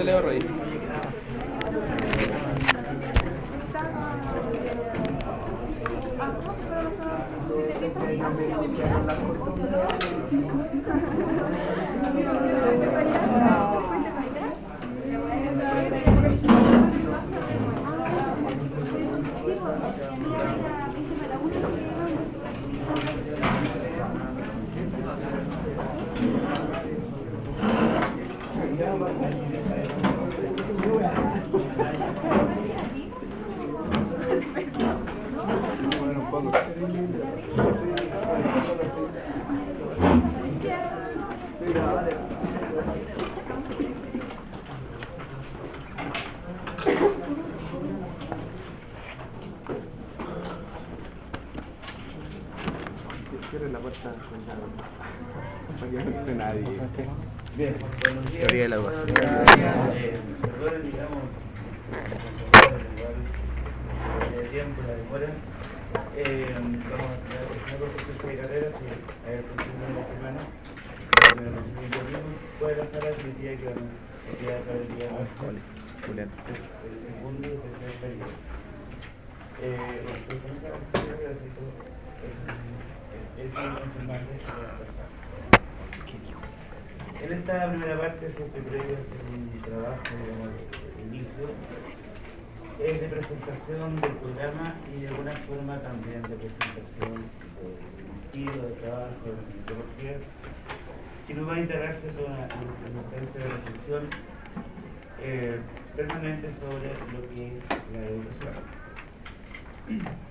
Adelante, Leo Rey. Cierren la puerta. Para que no entre nadie. Bien. Teoría de la educación. Perdonen, digamos, el tiempo, la demora. Eh, vamos a tener un proceso de carreras y a ver, próximo de la semana. Pero el mismo puede la sala admitía que van a quedar para el día Julián. el segundo y tercer periodo. Eh, respecto a esa actividad, así como, eh, el tema informarles que va a pasar. En esta primera parte, siempre previo a hacer un trabajo, de inicio, es de presentación del programa y de alguna forma también de presentación del estilo de trabajo, de la metodología, que nos va a integrarse toda una, una de reflexión eh, permanente sobre lo que es la educación.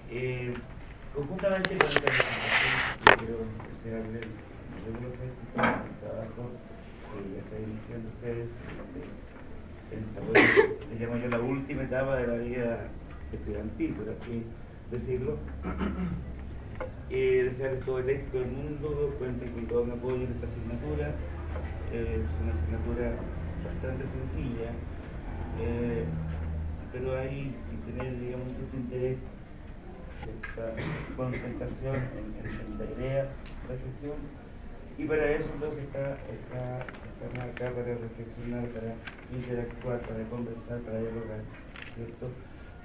Eh, conjuntamente con esta presentación, yo algunos éxitos en el trabajo que ya están iniciando ustedes esta, bueno, le llamo yo la última etapa de la vida estudiantil, por así decirlo. Eh, desearles todo el éxito del mundo, cuenten con todo mi apoyo en esta asignatura. Eh, es una asignatura bastante sencilla, eh, pero hay que tener, digamos, cierto interés, cierta concentración en, en- en la idea, reflexión, y para eso entonces está, está, estamos acá para reflexionar, para interactuar, para conversar, para dialogar, ¿cierto?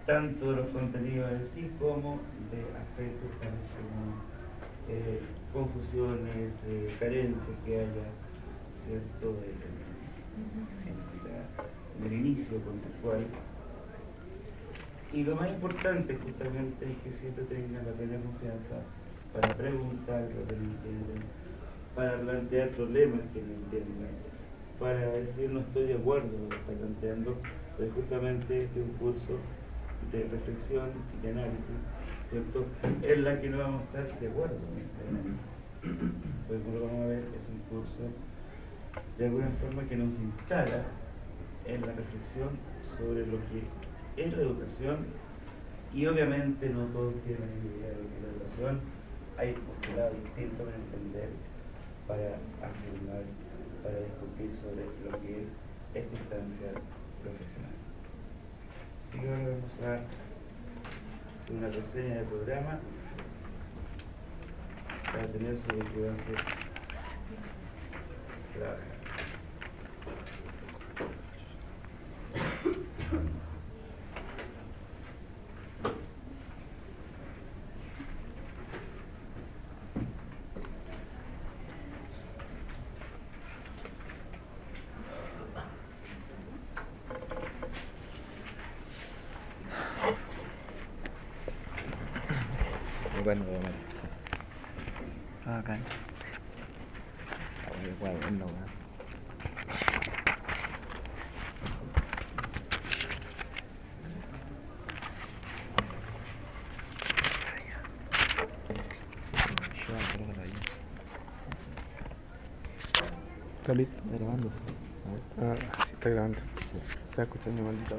Tanto de los contenidos en sí como de aspectos tales como eh, confusiones, eh, carencias que haya, ¿cierto? De- de- en la- en el inicio contextual. Y lo más importante justamente es que siempre tengan la plena confianza para preguntar lo que no entienden, para plantear problemas que no entiendan, para decir no estoy de acuerdo con lo que está planteando, pues justamente este es un curso de reflexión y de análisis, ¿cierto? En la que no vamos a estar de acuerdo. Pues como lo vamos a ver, es un curso de alguna forma que nos instala en la reflexión sobre lo que es la educación y obviamente no todos tienen idea de lo que es la educación, hay postulados distintos para entender, para afirmar, para discutir sobre lo que es esta instancia profesional. Así que ahora vamos a hacer una reseña del programa para tener sobre qué va a ser trabajar. Bueno, bueno. Ah, acá. Oye, bueno, bueno, bueno. ¿Está listo? Está grabando. Ah, sí, está grabando. Se está escuchando maldita.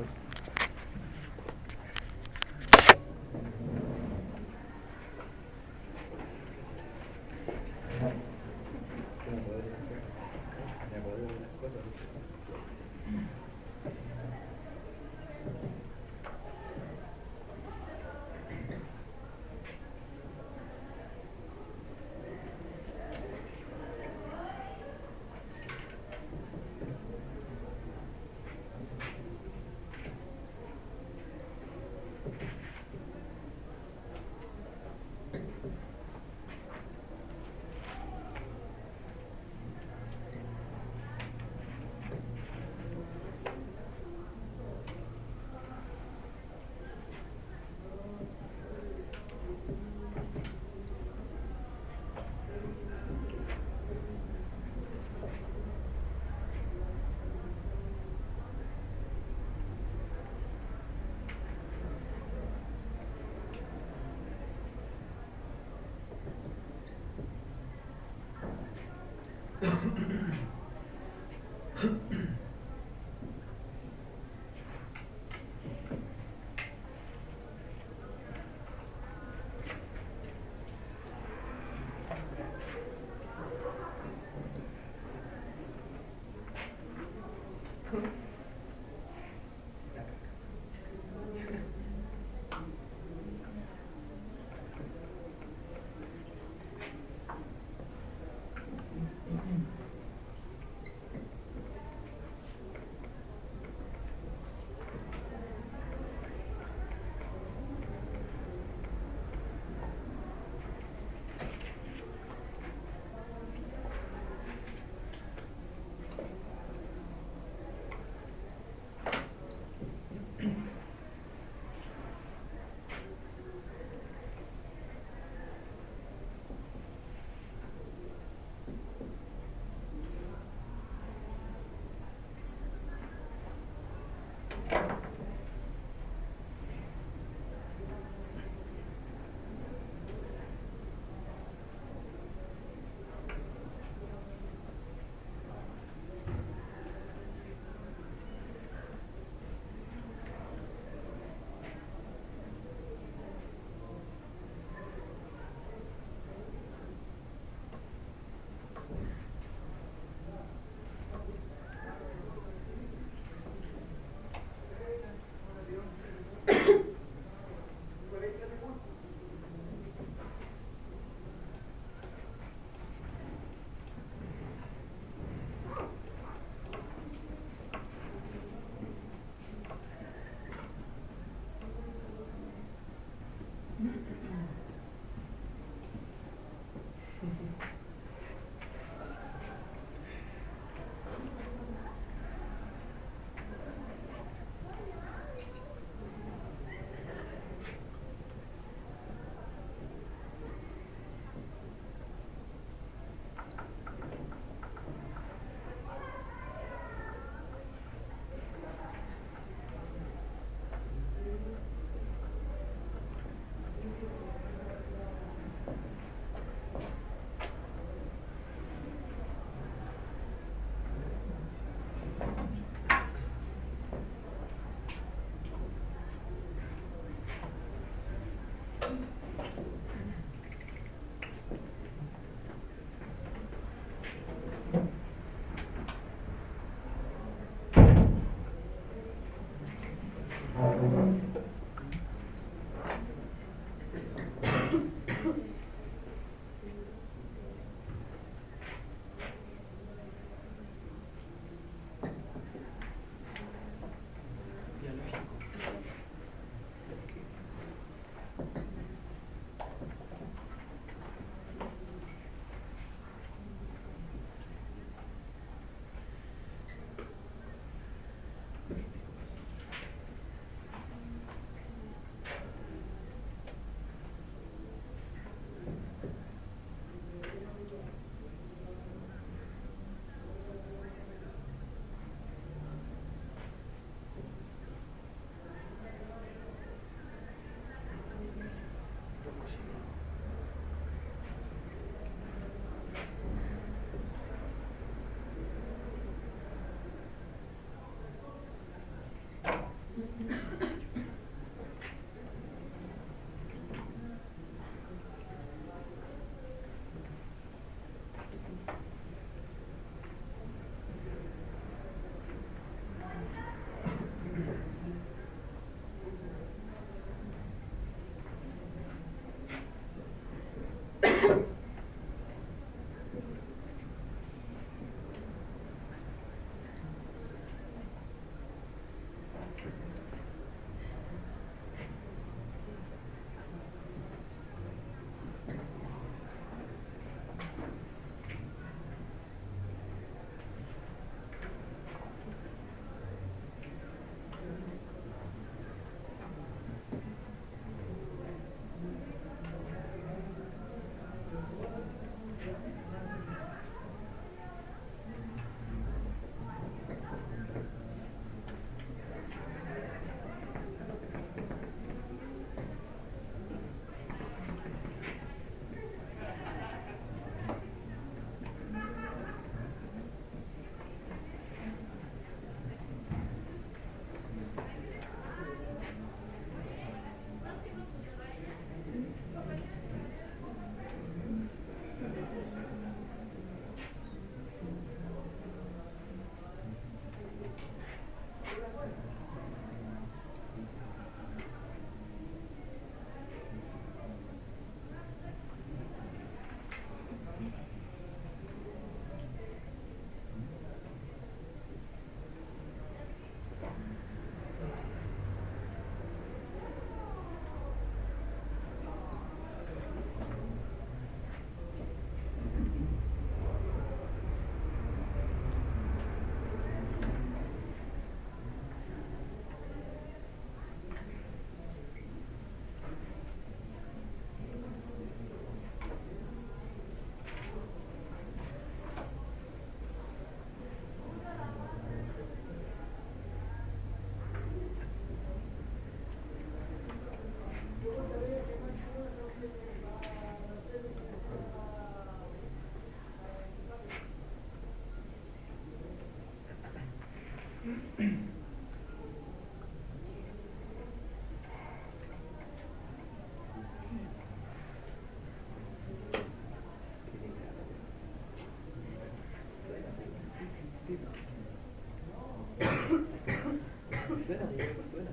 Gracias.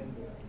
end there.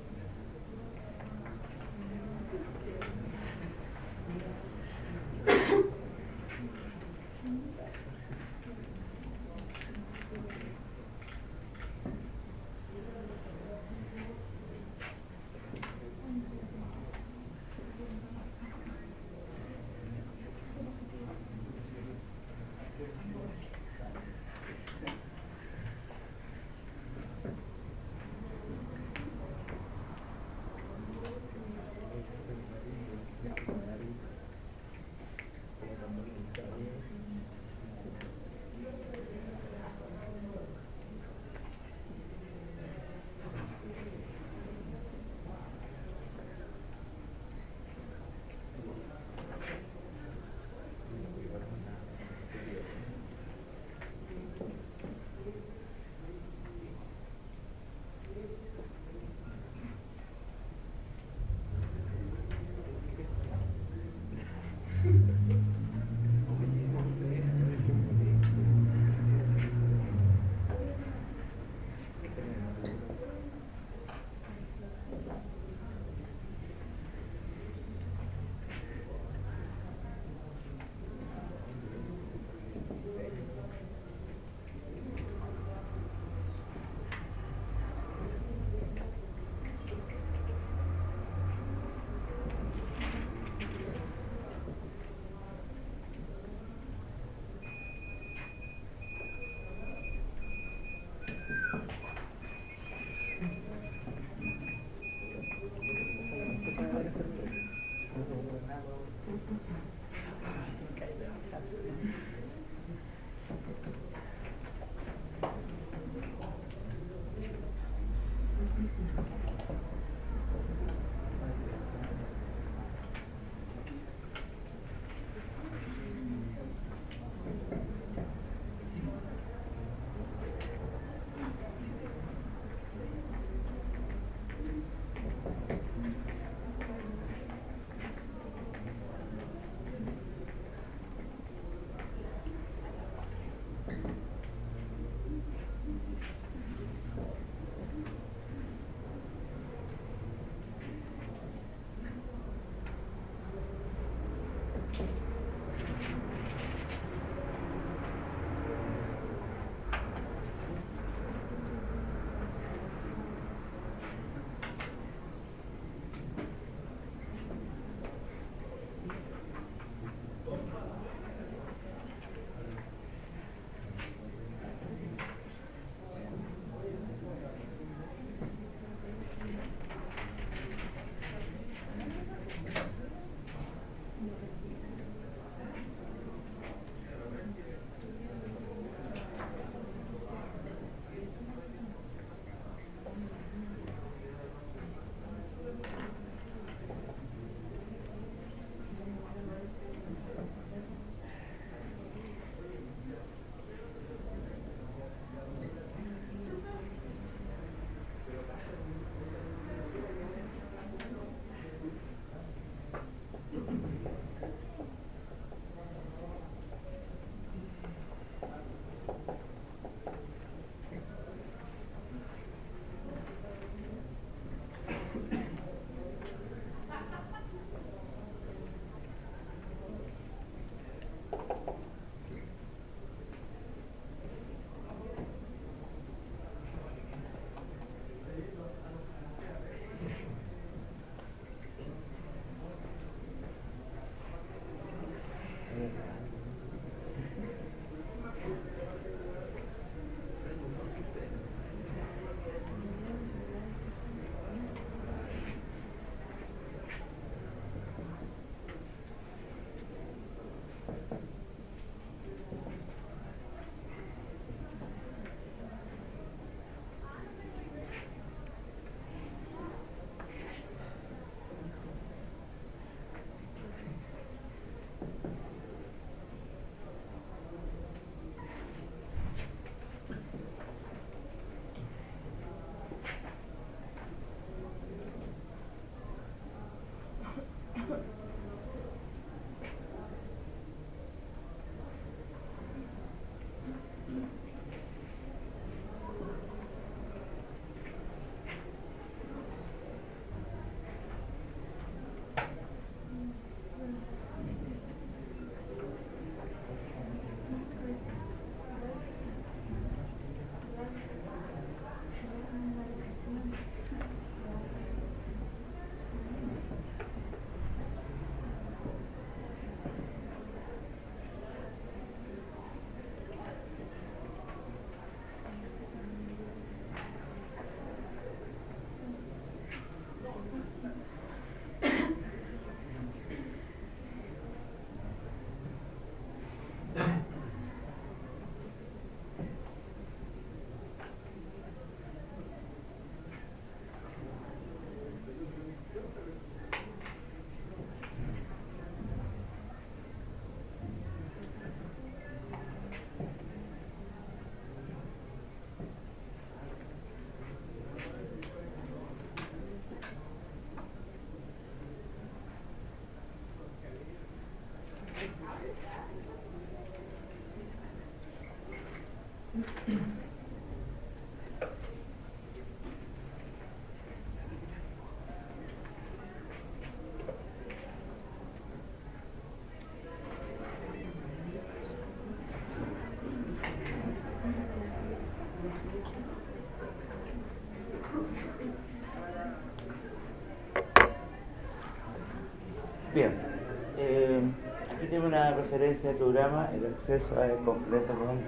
Tengo una referencia al programa, el acceso a completo con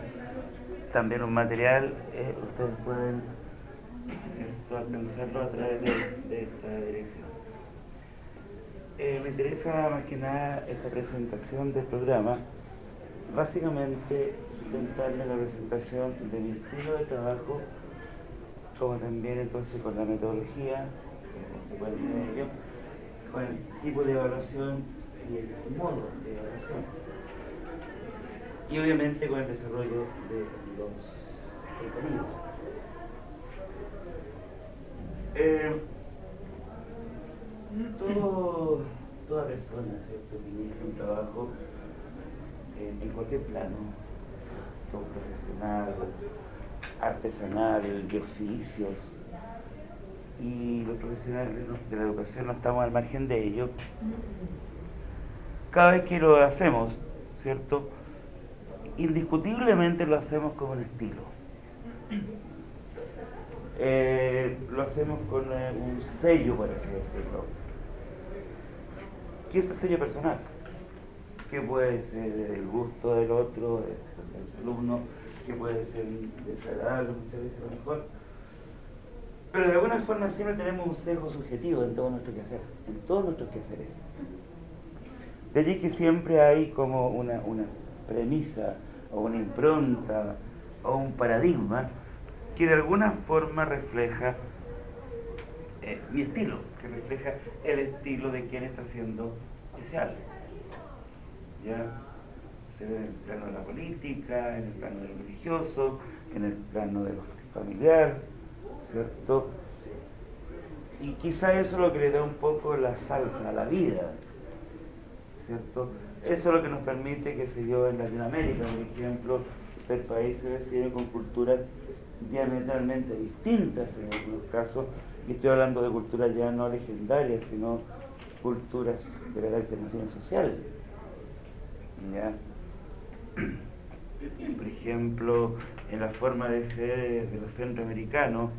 también un material, eh, ustedes pueden alcanzarlo a través de, esta dirección. Eh, me interesa más que nada esta presentación del programa, básicamente sustentarme la presentación de mi estilo de trabajo, como también entonces con la metodología, consecuencia de ello, con el tipo de evaluación y el modo de evaluación, y obviamente con el desarrollo de los contenidos. Eh, todo, toda persona ¿cierto? que inicia un trabajo en cualquier plano, todo profesional, artesanal, de oficios, y los profesionales de la educación no estamos al margen de ello, cada vez que lo hacemos, ¿cierto? Indiscutiblemente lo hacemos con un estilo. Eh, lo hacemos con eh, un sello, por así decirlo. ¿Qué es el sello personal? Que puede ser el gusto del otro, del alumno, que puede ser desagradable muchas veces lo mejor pero de alguna forma siempre tenemos un sesgo subjetivo en todo nuestro quehacer, en todos nuestros quehaceres. De allí que siempre hay como una, premisa o una impronta o un paradigma que de alguna forma refleja eh, mi estilo, que refleja el estilo de quien está siendo especial. ¿Ya? Se ve en el plano de la política, en el plano de lo religioso, en el plano de lo familiar, ¿cierto? Y quizá eso es lo que le da un poco la salsa a la vida, ¿cierto? Eso es lo que nos permite, que se yo, en Latinoamérica, por ejemplo, ser países vecinos con culturas diametralmente distintas en algunos casos, y estoy hablando de culturas ya no legendarias, sino culturas de carácter más social. ¿Ya? Por ejemplo, en la forma de ser de los centroamericanos,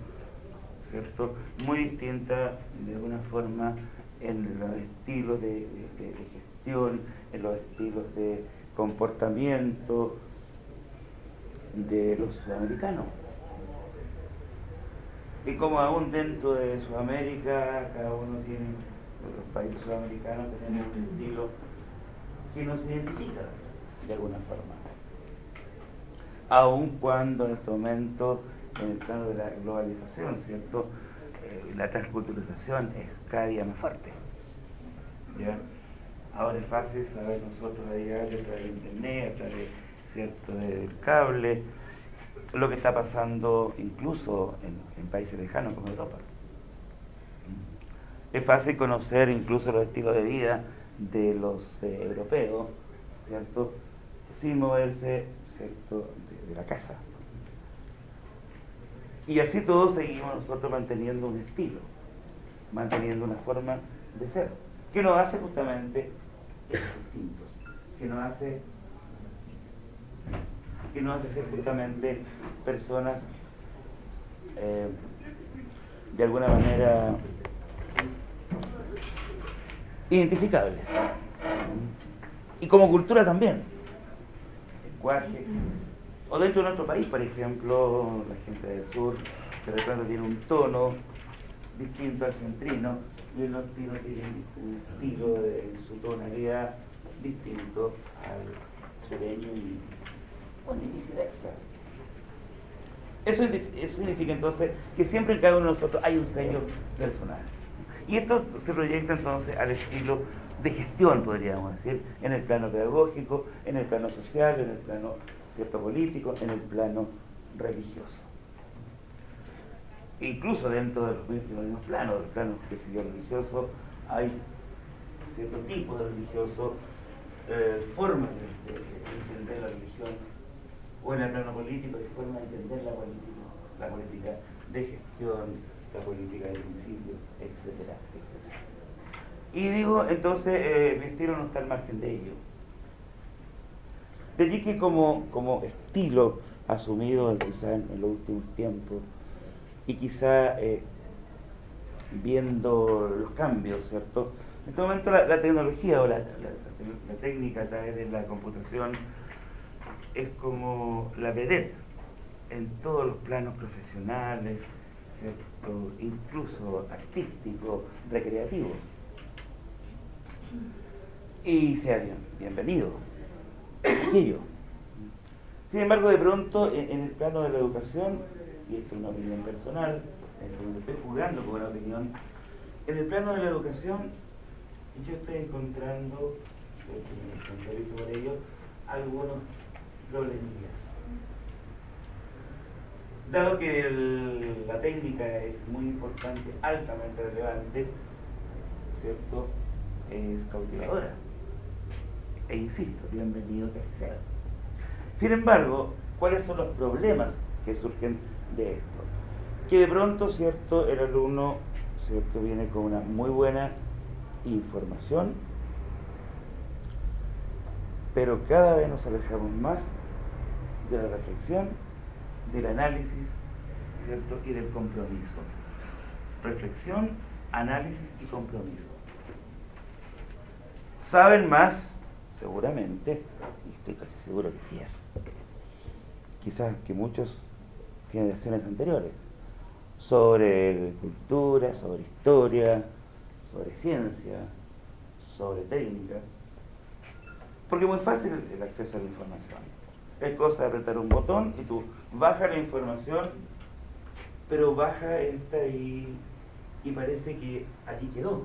¿cierto? Muy distinta de alguna forma en los estilos de, en los estilos de comportamiento de los sudamericanos. Y como aún dentro de Sudamérica, cada uno tiene, los países sudamericanos tenemos un estilo que nos identifica de alguna forma. Aun cuando en este momento en el plano de la globalización, ¿cierto? Eh, la transculturización es cada día más fuerte. ¿ya? Ahora es fácil saber nosotros a diario a través de internet, a través ¿cierto? del cable, lo que está pasando incluso en, países lejanos como Europa. Es fácil conocer incluso los estilos de vida de los eh, europeos, ¿cierto? Sin moverse, ¿cierto? de la casa. Y así todos seguimos nosotros manteniendo un estilo, manteniendo una forma de ser, que nos hace justamente distintos, que nos hace que nos hace ser justamente personas eh, de alguna manera identificables. Y como cultura también. Lenguaje, o dentro de nuestro país, por ejemplo, la gente del sur de repente tiene un tono distinto al centrino y el nortino tiene un estilo de su tonalidad distinto al sureño y, bueno, y viceversa. Eso, eso significa entonces que siempre en cada uno de nosotros hay un sello personal. Y esto se proyecta entonces al estilo de gestión, podríamos decir, en el plano pedagógico, en el plano social, en el plano cierto político, en el plano religioso. Incluso dentro de los mismos planos, del plano que siguió religioso, hay cierto tipo de religioso, eh, formas de, entender la religión, o en el plano político hay formas de entender la política, la política de gestión, la política de principios, etcétera, etcétera. Y digo, entonces, eh, mi estilo no está al margen de ello de allí que como, como estilo asumido quizá en, los últimos tiempos y quizá eh, viendo los cambios, ¿cierto? En este momento la, tecnología o la, técnica a través de la computación es como la vedette en todos los planos profesionales, incluso artísticos, recreativos. Y sea bien, bienvenido. Sin embargo, de pronto, en, el plano de la educación, y esto es una opinión personal, estoy jugando con una opinión, en el plano de la educación, yo estoy encontrando, me por ello, algunos problemillas. Dado que la técnica es muy importante, altamente relevante, ¿cierto? Es cautivadora. E insisto, bienvenido que sea. Sin embargo, ¿cuáles son los problemas que surgen de esto? Que de pronto, ¿cierto? El alumno, ¿cierto? Viene con una muy buena información, pero cada vez nos alejamos más de la reflexión, del análisis, ¿cierto? Y del compromiso. Reflexión, análisis y compromiso. Saben más, seguramente, y estoy casi seguro que sí es, quizás que muchos generaciones anteriores, sobre cultura, sobre historia, sobre ciencia, sobre técnica, porque es muy fácil el acceso a la información. Es cosa de apretar un botón y tú bajas la información, pero baja esta y, y parece que allí quedó.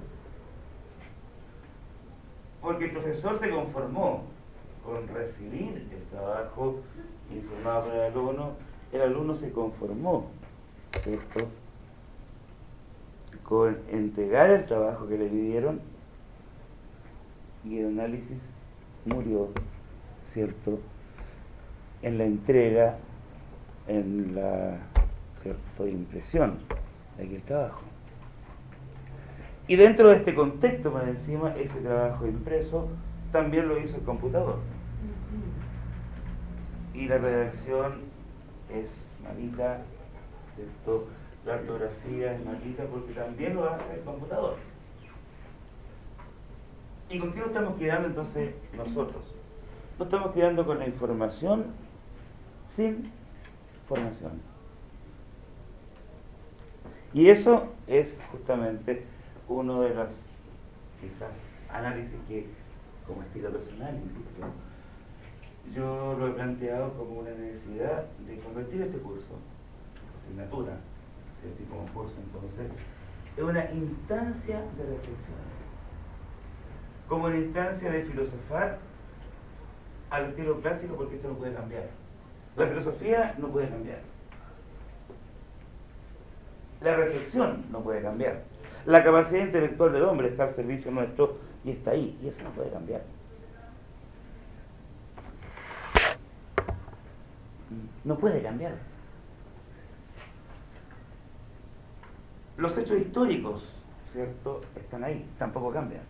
Porque el profesor se conformó con recibir el trabajo informado por el alumno, el alumno se conformó, con entregar el trabajo que le pidieron y el análisis murió, ¿cierto? En la entrega, en la ¿cierto? impresión de aquel trabajo. Y dentro de este contexto, por encima, ese trabajo impreso también lo hizo el computador. Y la redacción es malita, ¿cierto? La ortografía es malita porque también lo hace el computador. ¿Y con qué nos estamos quedando entonces nosotros? Nos estamos quedando con la información sin formación. Y eso es justamente uno de los quizás análisis que, como estilo personal, insisto, yo lo he planteado como una necesidad de convertir este curso, asignatura, tipo como curso entonces, en una instancia de reflexión como una instancia de filosofar al estilo clásico porque esto no puede cambiar. La filosofía no puede cambiar. La reflexión no puede cambiar. La capacidad intelectual del hombre está al servicio nuestro y está ahí, y eso no puede cambiar. No puede cambiar. Los hechos históricos, ¿cierto?, están ahí, tampoco cambian.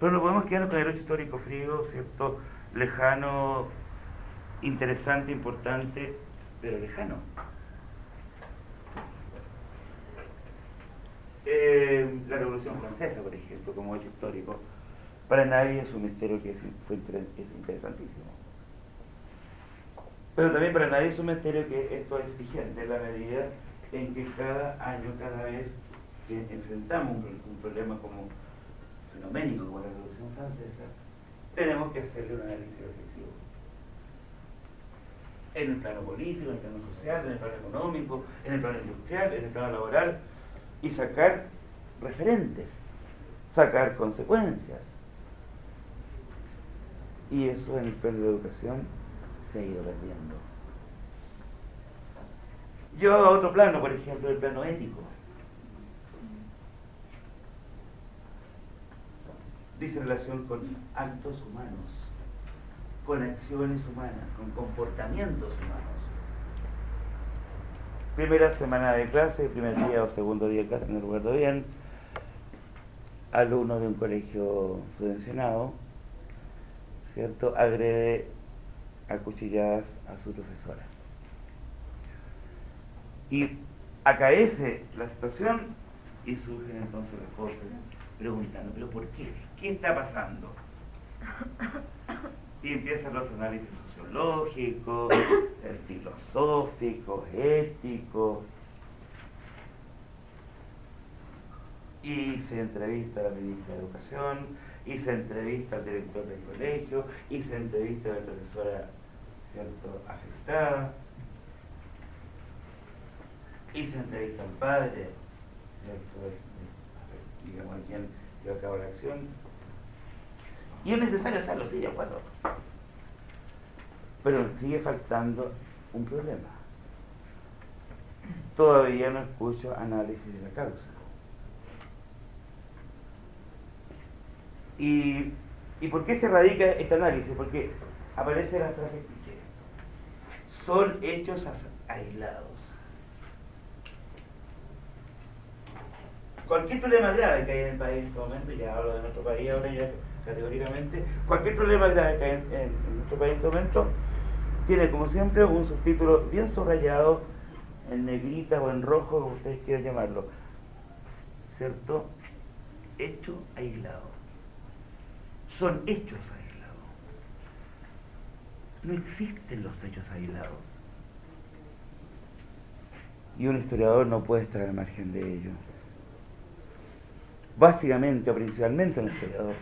Pero no podemos quedarnos con el hecho histórico frío, ¿cierto? Lejano, interesante, importante, pero lejano. Eh, la Revolución Francesa, por ejemplo, como hecho histórico, para nadie es un misterio que es, es interesantísimo. Pero también para nadie es un misterio que esto es vigente en la medida en que cada año, cada vez que enfrentamos un problema como fenoménico como la Revolución Francesa, tenemos que hacerle un análisis reflexivo. En el plano político, en el plano social, en el plano económico, en el plano industrial, en el plano laboral, y sacar referentes, sacar consecuencias. Y eso en el plano de la educación se ha ido a otro plano, por ejemplo, el plano ético. dice relación con actos humanos, con acciones humanas, con comportamientos humanos. Primera semana de clase, primer día o segundo día de clase, no recuerdo bien, alumno de un colegio subvencionado, ¿cierto? Agrede a cuchilladas a su profesora. Y acaece la situación Y surgen entonces las cosas preguntando, ¿pero por qué? ¿Qué está pasando? Y empiezan los análisis sociológicos, filosóficos, éticos. Y se entrevista a la ministra de Educación, y se entrevista al director del colegio, y se entrevista a la profesora ¿cierto? afectada, se entrevista al padre, ¿cierto? digamos, a quien lleva a cabo la acción. Y es necesario hacerlo, sí, de acuerdo. Pero sigue faltando un problema. Todavía no escucho análisis de la causa. ¿Y, ¿Y por qué se radica este análisis? Porque aparece la frase. Son hechos aislados. Cualquier problema grave que hay en el país en este momento, ya hablo de nuestro país ahora ya categóricamente, cualquier problema grave que hay en, nuestro país en este momento, tiene como siempre un subtítulo bien subrayado en negrita o en rojo, como ustedes quieran llamarlo. ¿Cierto? Hecho aislado. Son hechos aislados. No existen los hechos aislados. Y un historiador no puede estar al margen de ello. Básicamente o principalmente un historiador.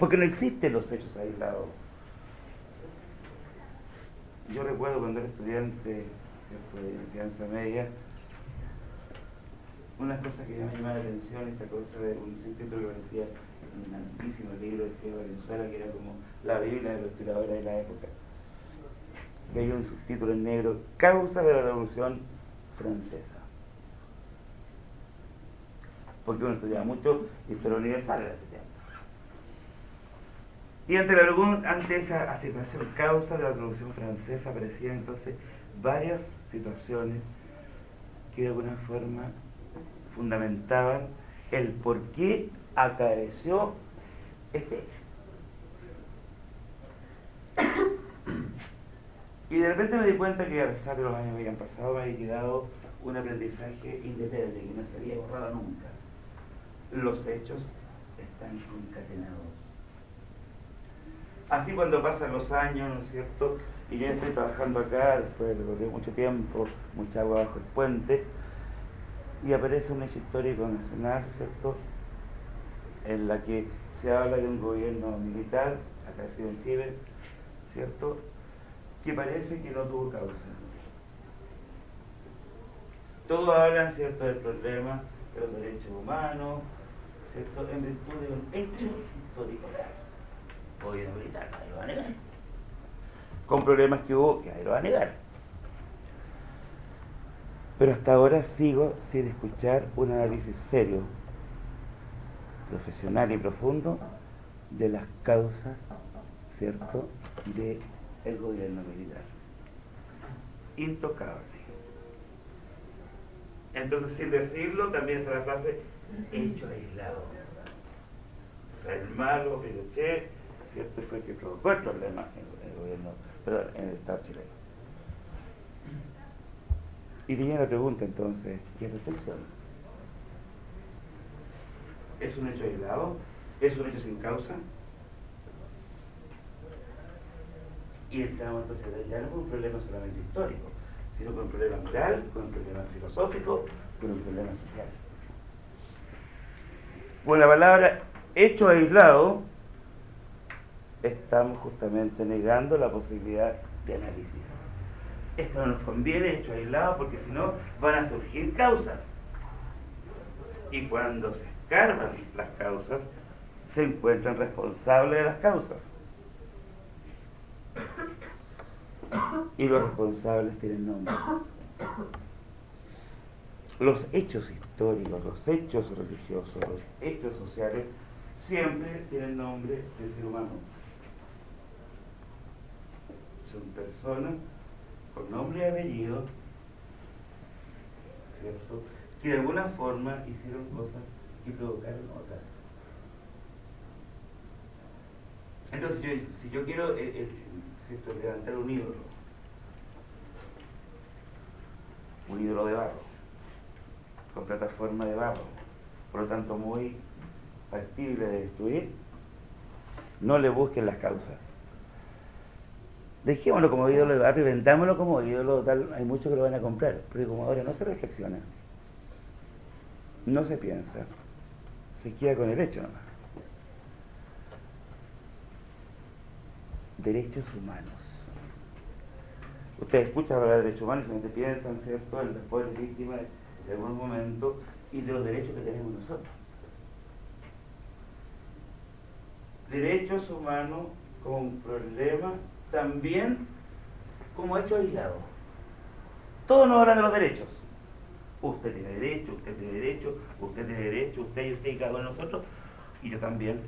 Porque no existen los hechos aislados. Yo recuerdo cuando era estudiante ¿cierto? de enseñanza media, una cosa que me llamaba la atención, esta cosa de un subtítulo que parecía un altísimo libro de Ciego Valenzuela, que era como la Biblia de los historiadores de la época. Que hay un subtítulo en negro, Causa de la Revolución Francesa. Porque uno estudiaba mucho historia universal en ese tiempo. Y ante, la, ante esa afirmación causa de la Revolución Francesa aparecían entonces varias situaciones que de alguna forma fundamentaban el por qué acaeció este hecho. Y de repente me di cuenta que a pesar de los años que habían pasado me había quedado un aprendizaje independiente que no se había borrado nunca. Los hechos están concatenados Así cuando pasan los años, ¿no es cierto? Y yo estoy trabajando acá, después de mucho tiempo, mucha agua bajo el puente, y aparece un hecho histórico nacional, ¿cierto? En la que se habla de un gobierno militar, acá ha sido en Chile, ¿cierto? Que parece que no tuvo causa. Todos hablan, ¿cierto?, del problema de los derechos humanos, ¿cierto?, en virtud de un hecho histórico gobierno militar, nadie lo va a negar. Con problemas que hubo, que nadie lo va a negar. Pero hasta ahora sigo sin escuchar un análisis serio, profesional y profundo de las causas, ¿cierto?, del el gobierno militar. Intocable. Entonces, sin decirlo, también está la frase hecho aislado. O sea, el malo Pinochet ¿cierto? fue el que provocó el problema en el gobierno, perdón, en el Estado chileno. Y viene la pregunta entonces, ¿qué reflexión? ¿Es un hecho aislado? ¿Es un hecho sin causa? Y entramos entonces ya no con un problema solamente histórico, sino con un problema moral, con un problema filosófico, con un problema social. Con la palabra hecho aislado estamos justamente negando la posibilidad de análisis. Esto no nos conviene hecho aislado porque si no van a surgir causas. Y cuando se escarban las causas, se encuentran responsables de las causas. Y los responsables tienen nombre. Los hechos históricos, los hechos religiosos, los hechos sociales, siempre tienen nombre de ser humano son personas con nombre y apellido, ¿cierto? Que de alguna forma hicieron cosas que provocaron otras. Entonces, si yo quiero eh, eh, levantar un ídolo, un ídolo de barro, con plataforma de barro, por lo tanto muy factible de destruir, no le busquen las causas. Dejémoslo como ídolo de barrio, vendámoslo como ídolo tal, hay muchos que lo van a comprar, pero como ahora no se reflexiona, no se piensa, se queda con el hecho nomás. Derechos humanos. Ustedes escuchan hablar de derechos humanos y se piensan, ¿cierto?, en las pobres víctimas de algún momento y de los derechos que tenemos nosotros. Derechos humanos con problemas también como hecho aislado. Todos nos hablan de los derechos. Usted tiene derecho, usted tiene derecho, usted tiene derecho, usted y usted y cada uno de nosotros, y yo también.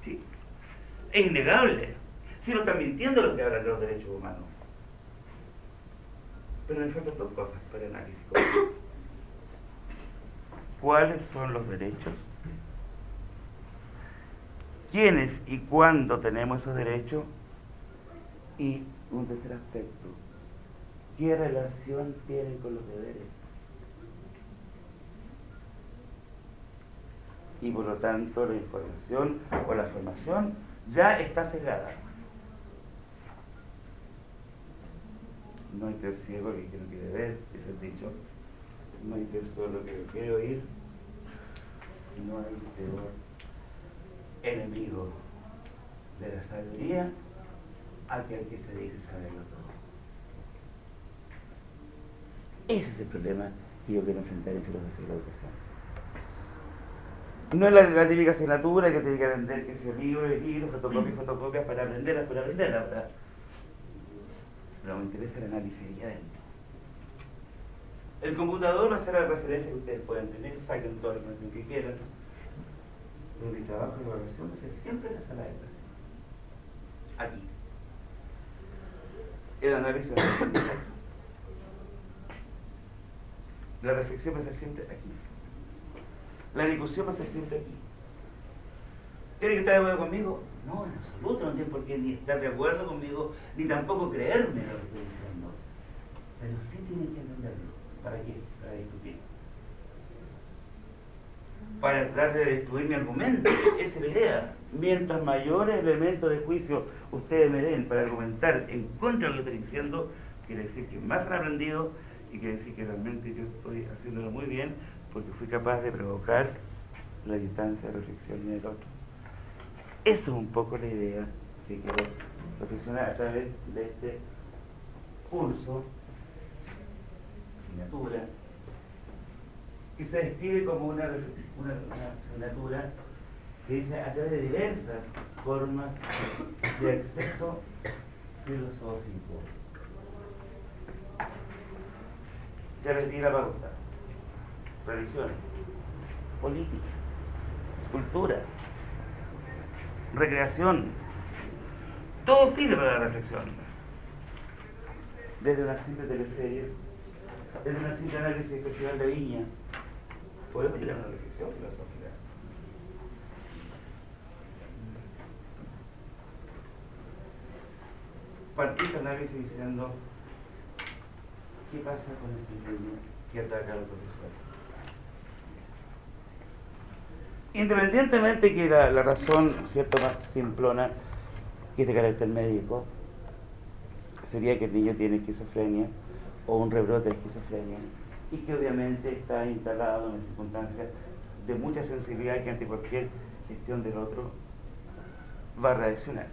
¿Sí? Es innegable. Si no están mintiendo los que hablan de los derechos humanos. Pero me faltan dos cosas para el análisis. ¿Cuáles son los derechos? ¿Quiénes y cuándo tenemos esos derechos? Y un tercer aspecto, ¿qué relación tienen con los deberes? Y por lo tanto la información o la formación ya está cerrada. No hay que ciego que no quiere ver, es el dicho. No hay que solo que quiere oír. No hay peor enemigo de la sabiduría aquel que se dice saberlo todo. Ese es el problema que yo quiero enfrentar en filosofía de la educación. No es la, típica asignatura que tiene que aprender que se libro, libro, fotocopias, fotocopias para aprender, para aprender, para... Pero me interesa el análisis de adentro. El computador va a ser la referencia que ustedes pueden tener, saquen toda la información que quieran. Pero mi trabajo de evaluación va a ser siempre en la sala de clase. Aquí el análisis La reflexión va a ser siempre aquí. La discusión va a ser siempre aquí. ¿Tiene que estar de acuerdo conmigo? No, en absoluto, no tiene por qué ni estar de acuerdo conmigo, ni tampoco creerme lo que estoy diciendo. Pero sí tienen que entenderlo. ¿Para qué? Para discutir. Para tratar de destruir mi argumento. Esa es la idea mientras mayores elementos de juicio ustedes me den para argumentar en contra de lo que estoy diciendo, quiere decir que más han aprendido y quiere decir que realmente yo estoy haciéndolo muy bien porque fui capaz de provocar la distancia de reflexión en el otro. Eso es un poco la idea que quiero reflexionar a través de este curso, asignatura, que se describe como una, una, una asignatura que dice a través de diversas formas de acceso filosófico. Ya les di la pauta. Religión, política, cultura, recreación. Todo sirve para la reflexión. Desde una simple teleserie, desde una simple análisis de Festival de Viña, podemos llegar una reflexión filosófica. partí este análisis diciendo, ¿qué pasa con ese niño que ataca al profesor? Independientemente que la, razón, cierto, más simplona, que es de carácter médico, sería que el niño tiene esquizofrenia o un rebrote de esquizofrenia y que obviamente está instalado en circunstancias de mucha sensibilidad que ante cualquier gestión del otro va a reaccionar.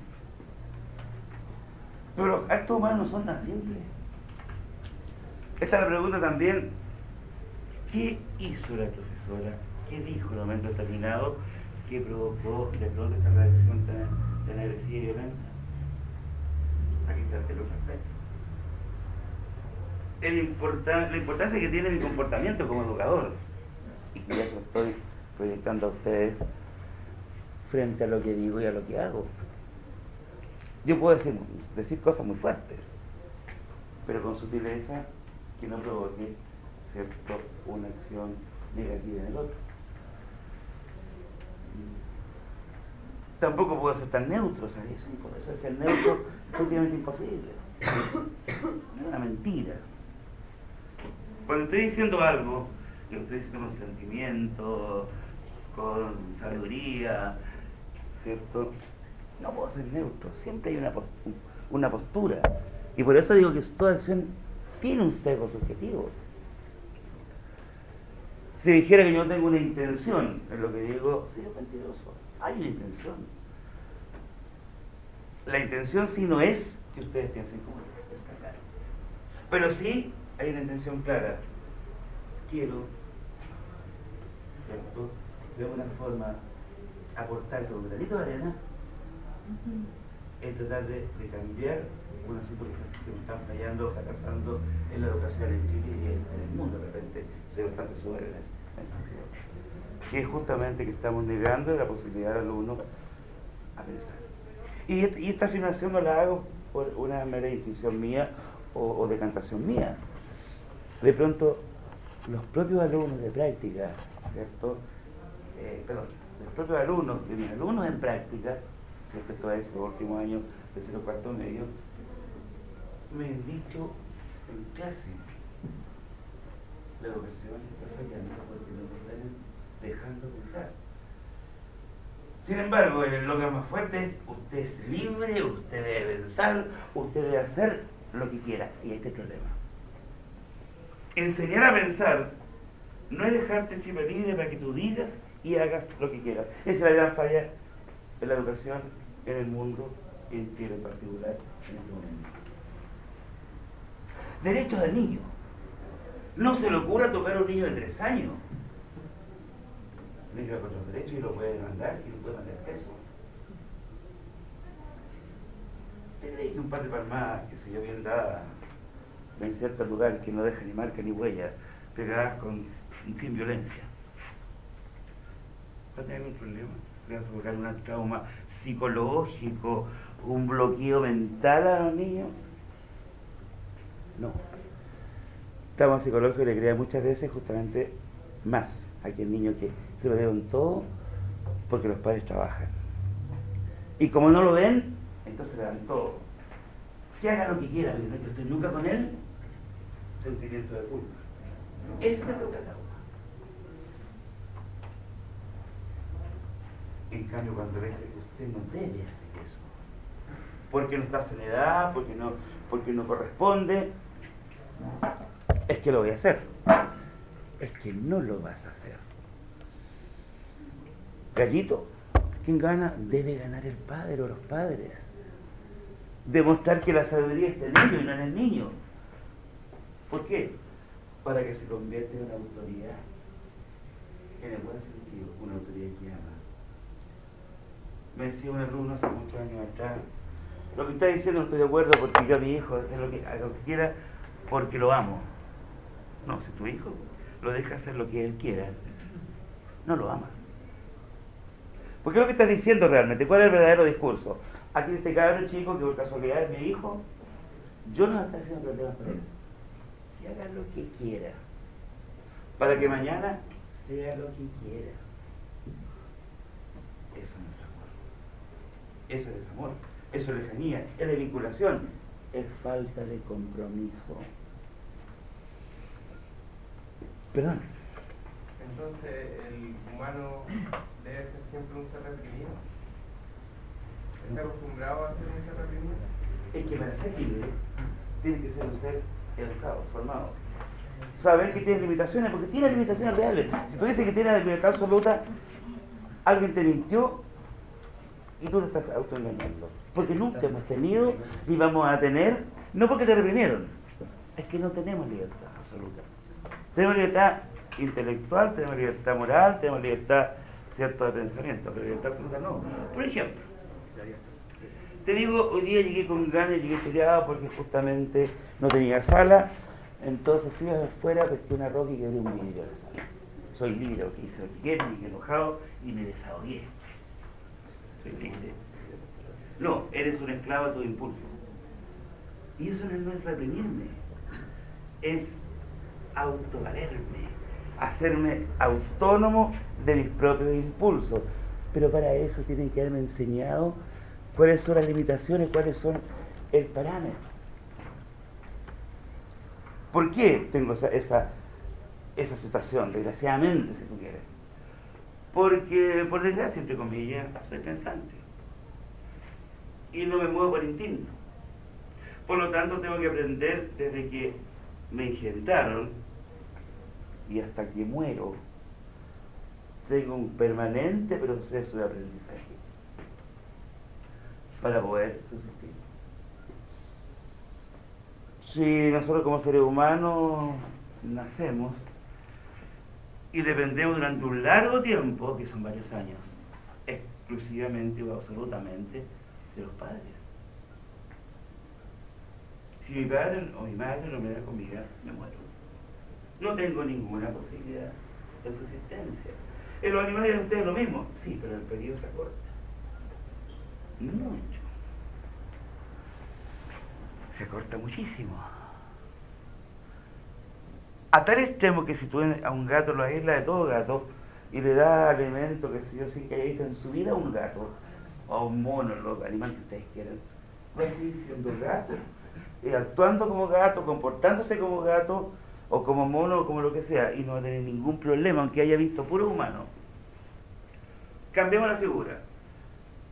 Pero los actos humanos no son tan simples. Esta es la pregunta también, ¿qué hizo la profesora? ¿Qué dijo en un momento determinado que provocó de pronto esta reacción tan, agresiva y violenta? Aquí está el otro. El la importancia que tiene mi comportamiento como educador. Y que lo estoy proyectando a ustedes frente a lo que digo y a lo que hago. Yo puedo decir, decir cosas muy fuertes, pero con sutileza que no provoque ¿cierto? una acción negativa en el otro. Tampoco puedo ser tan neutro, ¿sabes? Eso es ser neutro es últimamente imposible. Es una mentira. Cuando estoy diciendo algo que usted dice con sentimiento, con sabiduría, ¿cierto? No puedo ser neutro, siempre hay una, una postura. Y por eso digo que toda acción tiene un sesgo subjetivo. Si dijera que yo no tengo una intención en lo que digo, sería mentiroso. Hay una intención. La intención sí no es que ustedes piensen como yo, Pero sí hay una intención clara. Quiero, ¿cierto? De alguna forma aportar con un granito de arena en tratar de, cambiar un asunto que me están fallando, fracasando en la educación en Chile y en, el mundo. De repente soy bastante sobre en ese Que es justamente que estamos negando la posibilidad del alumno a pensar. Y, esta afirmación no la hago por una mera intuición mía o, o decantación mía. De pronto, los propios alumnos de práctica, ¿cierto? Eh, perdón, los propios alumnos, de mis alumnos en práctica, ¿cierto? Esto es los últimos años de cero cuarto medio, me han dicho en clase, la educación está fallando me están dejando pensar. Sin embargo, el eslogan más fuerte es, usted es libre, usted debe pensar, usted debe hacer lo que quiera. Y este es el problema. Enseñar a pensar no es dejarte chip libre para que tú digas y hagas lo que quieras. Esa es la gran falla en la educación en el mundo, en Chile en particular, en este momento. Derechos del niño. No se le ocurra tocar a un niño de tres años. Con los derechos y lo puede demandar y lo puede mandar preso. ¿Usted cree que un par de palmadas, que se yo, bien dada, en cierto lugar que no deja ni marca ni huella, pegadas con, sin violencia, va a tener un problema? Le va a provocar un trauma psicológico, un bloqueo mental a los niños. No. Trauma psicológico le crea muchas veces justamente más a aquel niño que se lo dieron todo porque los padres trabajan. Y como no lo ven, entonces le dan todo. Que haga lo que quiera, pero no que estoy nunca con él, sentimiento de culpa. Eso me provoca trauma. En cambio, cuando ve que usted no debe hacer eso, porque no estás en edad, porque no, porque no corresponde, es que lo voy a hacer. Es que no lo vas a hacer. Gallito, quien gana debe ganar el padre o los padres. Demostrar que la sabiduría está en el niño y no en el niño. ¿Por qué? Para que se convierta en una autoridad, en el buen sentido, una autoridad que ama. Me decía un alumno hace muchos años atrás, lo que está diciendo estoy de acuerdo porque yo a mi hijo hacer lo que, lo que quiera porque lo amo. No, si tu hijo lo deja hacer lo que él quiera, no lo amas. Porque es lo que estás diciendo realmente, ¿cuál es el verdadero discurso? Aquí este cabrón chico que por casualidad es mi hijo, yo no estoy haciendo problemas con él que haga lo que quiera, para que mañana sea lo que quiera. Eso no es amor. Eso es amor. Eso es lejanía. Es de vinculación. Es falta de compromiso. Perdón. Entonces, el humano debe ser siempre un ser reprimido. ¿Está acostumbrado a ser un ser reprimido? Es que para ser libre, tiene que ser un ser educado, formado. Saber que tiene limitaciones, porque tiene limitaciones reales. Si tú dices que tiene la libertad absoluta, alguien te mintió y tú te estás autoengañando. Porque nunca hemos tenido ni vamos a tener, no porque te reprimieron, es que no tenemos libertad absoluta. Tenemos libertad intelectual, tenemos libertad moral, tenemos libertad cierto de pensamiento, pero libertad absoluta no. Por ejemplo, te digo, hoy día llegué con ganas, llegué peleado porque justamente no tenía sala, entonces fui afuera, pesqué una roca y quebré un vidrio. Soy libre, que hice lo que quiero, me enojado y me desahogué. Soy libre. No, eres un esclavo de tu impulso. Y eso no es reprimirme, es autovalerme, hacerme autónomo de mis propios impulsos. Pero para eso tienen que haberme enseñado cuáles son las limitaciones, cuáles son el parámetro. ¿Por qué tengo esa, esa situación, desgraciadamente, si tú quieres. Porque, por desgracia, entre comillas, soy pensante. Y no me muevo por instinto. Por lo tanto, tengo que aprender desde que me engendraron y hasta que muero. Tengo un permanente proceso de aprendizaje para poder subsistir. Si nosotros como seres humanos nacemos y dependemos durante un largo tiempo, que son varios años, exclusivamente o absolutamente de los padres. Si mi padre o mi madre no me da comida, me muero. No tengo ninguna posibilidad de subsistencia. En los animales de ustedes lo mismo, sí, pero el periodo se acorta. Mucho. Se acorta muchísimo. A tal extremo que si tú a un gato lo aísla de todo gato y le da alimento que si yo sí que haya en su vida un gato, o un mono, los animales que ustedes quieran, va a seguir siendo gato, y actuando como gato, comportándose como gato, o como mono, o como lo que sea, y no va a tener ningún problema, aunque haya visto puro humano. Cambiamos la figura.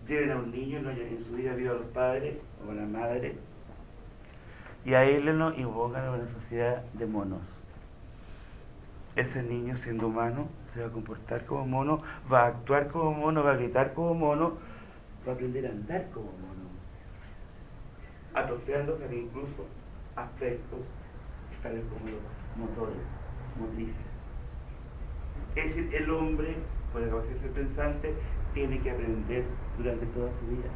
Lleven a un niño, no en su vida visto a los padres o a la madre, y a él y invocan a una sociedad de monos. Ese niño, siendo humano, se va a comportar como mono, va a actuar como mono, va a gritar como mono, va a aprender a andar como mono, atrofiándose incluso aspectos tales como los motores, motrices. Es decir, el hombre, por la capacidad de ser pensante, tiene que aprender durante toda su vida.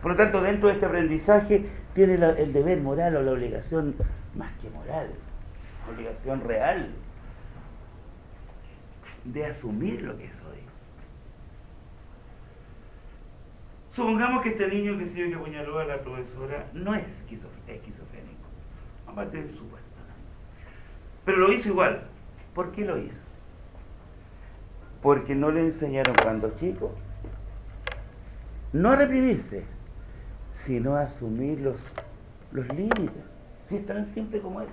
Por lo tanto, dentro de este aprendizaje tiene el deber moral o la obligación, más que moral, obligación real, de asumir lo que es hoy. Supongamos que este niño que se que apuñaló a la profesora no es esquizofrénico, aparte de supuesto. Pero lo hizo igual. ¿Por qué lo hizo? Porque no le enseñaron cuando chico no a reprimirse, sino a asumir los, los límites. Si es tan simple como eso.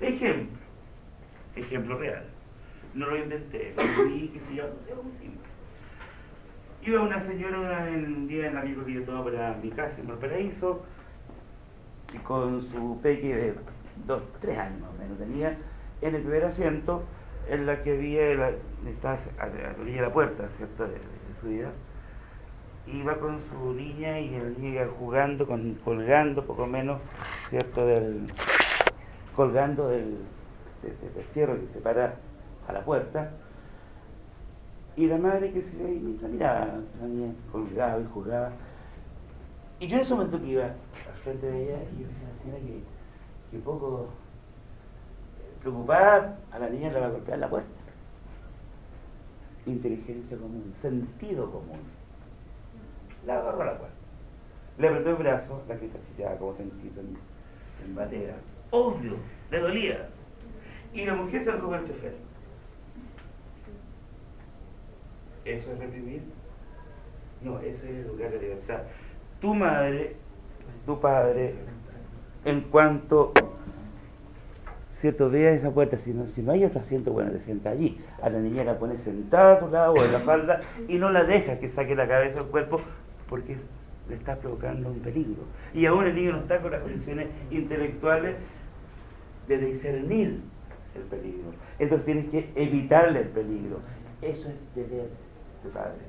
Ejemplo, ejemplo real. No lo inventé, lo vi, qué sé yo, no sé, muy simple. Iba una señora un día en la micro que yo tomaba para mi casa en Valparaíso, y con su peque de dos, tres años menos tenía, en el primer asiento, en la que había, la, estaba a la la puerta, ¿cierto?, de, su vida iba con su niña y el niño iba jugando, colgando poco menos, ¿cierto?, del, colgando del, del, cierre que separa a la puerta. Y la madre que se ve y miraba, la niña colgaba y jugaba. Y yo en ese momento que iba al frente de ella, y yo decía, la señora que, que poco preocupada, a la niña le va a golpear la puerta. Inteligencia común, sentido común la agarró a la puerta. Le apretó el brazo, la que chillaba como sentito en, en batera. Obvio, le dolía. Y la mujer se con el chofer. ¿Eso es reprimir? No, eso es educar la libertad. Tu madre, tu padre, en cuanto cierto vea esa puerta, si no, si no hay otro asiento, bueno, te sienta allí. A la niña la pone sentada a tu lado o en la falda y no la dejas que saque la cabeza del cuerpo porque le está provocando un peligro. Y aún el niño no está con las condiciones intelectuales de discernir el peligro. Entonces tienes que evitarle el peligro. Eso es deber de padre.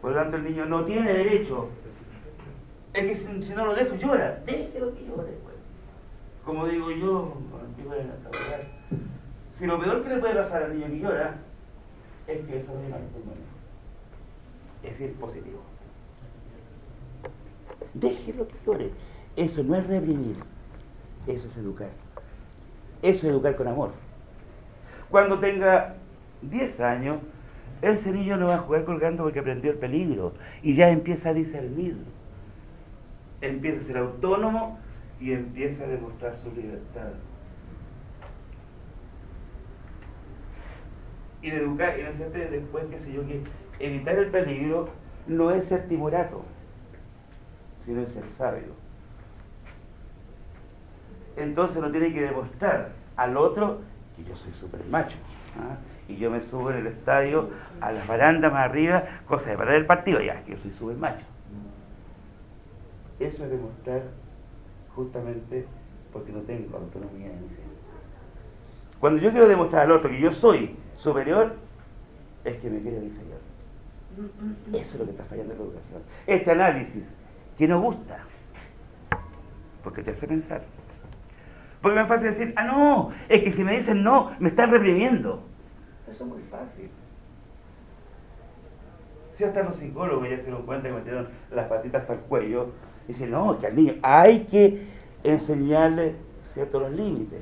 Por lo tanto, el niño no tiene derecho. Es que si, no lo dejo, llora. Déjelo que llore. Como digo yo, si lo peor que le puede pasar al niño que llora es que desarrolla el pulmón es decir, positivo. Déjelo que llore. Eso no es reprimir, eso es educar. Eso es educar con amor. Cuando tenga 10 años, ese niño no va a jugar colgando porque aprendió el peligro y ya empieza a discernir. Empieza a ser autónomo y empieza a demostrar su libertad. Y de educar, y no después, qué sé yo, que evitar el peligro no es ser timorato, sino es ser sabio. Entonces no tiene que demostrar al otro que yo soy súper macho. ¿ah? Y yo me subo en el estadio a las barandas más arriba, cosa de parar el partido, ya, que yo soy súper macho. Eso es demostrar justamente porque no tengo autonomía en sí. Cuando yo quiero demostrar al otro que yo soy superior, es que me quiere inferior. Eso es lo que está fallando en la educación. Este análisis que no gusta, porque te hace pensar. Porque me es fácil decir, ah, no, es que si me dicen no, me están reprimiendo. Eso es muy fácil. Si hasta los psicólogos ya se dieron cuenta que metieron las patitas hasta el cuello, dicen, no, que al niño hay que enseñarle ciertos los límites.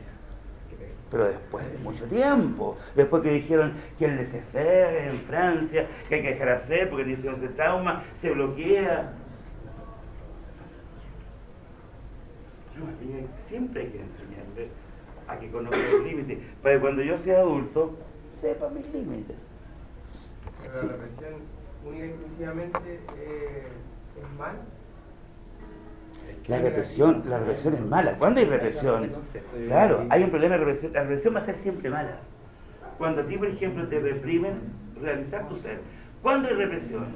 Pero después de mucho tiempo, después que dijeron que el laissez en Francia, que hay que dejar hacer porque el niño se trauma, se bloquea. No, siempre hay que enseñarle a que conozca los límites, para que cuando yo sea adulto, sepa mis límites. Pero la única y exclusivamente eh, es mal. La represión, la represión es mala. ¿Cuándo hay represión? Claro, hay un problema de represión. La represión va a ser siempre mala. Cuando a ti, por ejemplo, te reprimen realizar tu ser. ¿Cuándo hay represión?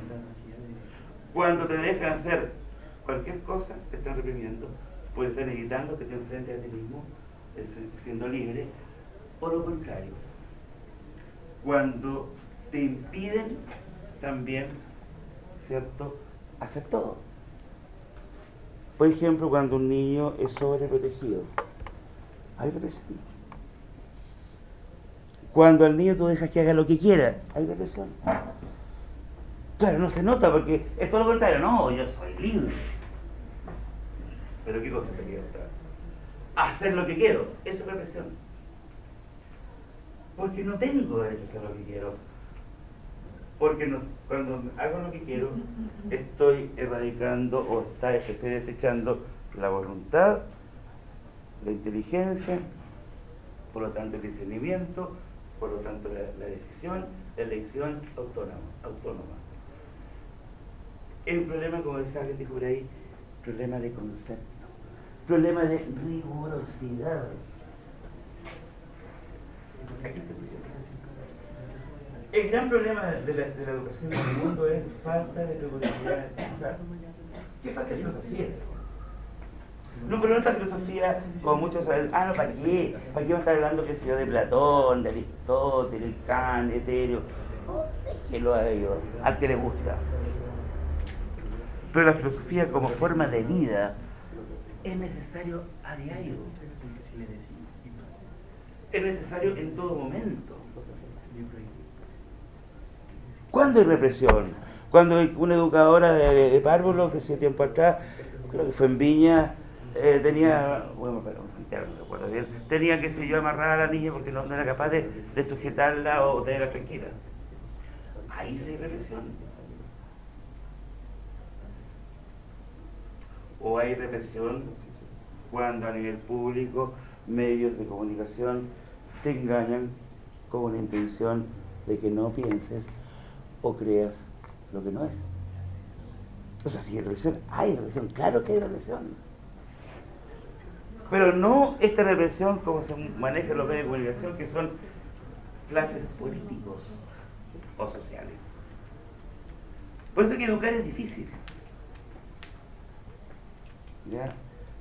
Cuando te dejan hacer cualquier cosa, te están reprimiendo. Pues están evitando que te enfrentes a ti mismo, siendo libre. O lo contrario, cuando te impiden también, ¿cierto?, hacer todo. Por ejemplo, cuando un niño es sobreprotegido, hay represión. Cuando al niño tú dejas que haga lo que quiera, hay represión. Claro, no se nota porque es todo lo contrario. No, yo soy libre. Pero ¿qué cosa te quiero Hacer lo que quiero, eso es represión. Porque no tengo derecho a hacer lo que quiero. Porque cuando hago lo que quiero, estoy erradicando o está, estoy desechando la voluntad, la inteligencia, por lo tanto el discernimiento, por lo tanto la, decisión, la elección autónoma. autónoma. El problema, como decía alguien por ahí, problema de concepto, problema de rigurosidad. El gran problema de la, de la educación en el mundo es falta de rigurosidad ¿Qué falta de filosofía? No, pero no esta filosofía, como muchos saben, ah, no, ¿para qué? ¿Para qué vamos a estar hablando, que sea de Platón, de Aristóteles, Kant, Etéreo? No, déjelo a ellos, al que le gusta. Pero la filosofía como forma de vida es necesario a diario. Es necesario en todo momento. ¿Cuándo hay represión? Cuando una educadora de, de párvulo, que hace tiempo atrás, creo que fue en Viña, eh, tenía, bueno, pero Santiago, no recuerdo bien, tenía, que sé yo, amarrar a la niña porque no, era capaz de, sujetarla o tenerla tranquila. Ahí se hay represión. O hay represión cuando a nivel público medios de comunicación te engañan con la intención de que no pienses o creas lo que no es. O sea, si hay represión, hay represión, claro que hay represión. Pero no esta represión como se maneja en los medios de comunicación, que son flashes políticos o sociales. Por eso que educar es difícil.